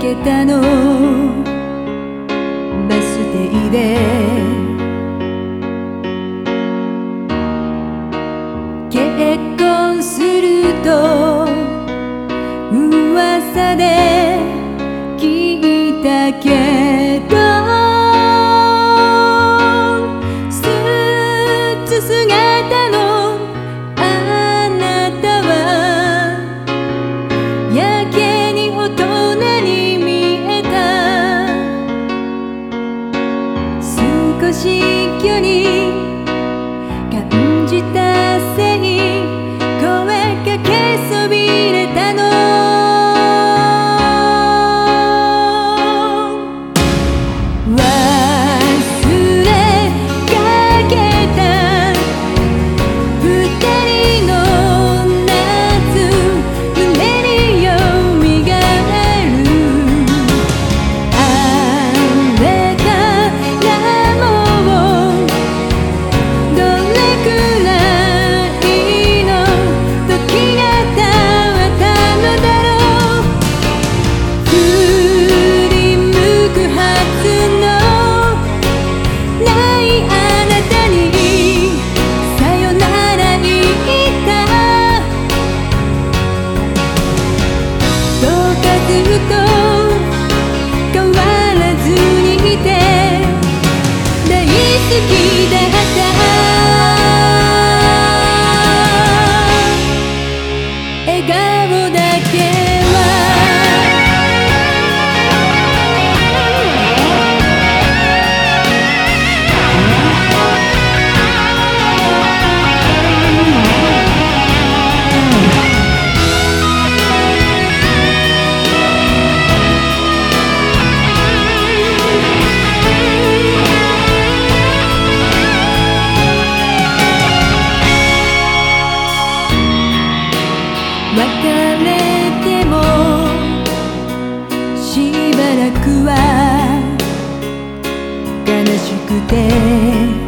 けたの。バス停で。結婚すると噂で聞いたけど。笑顔だけくて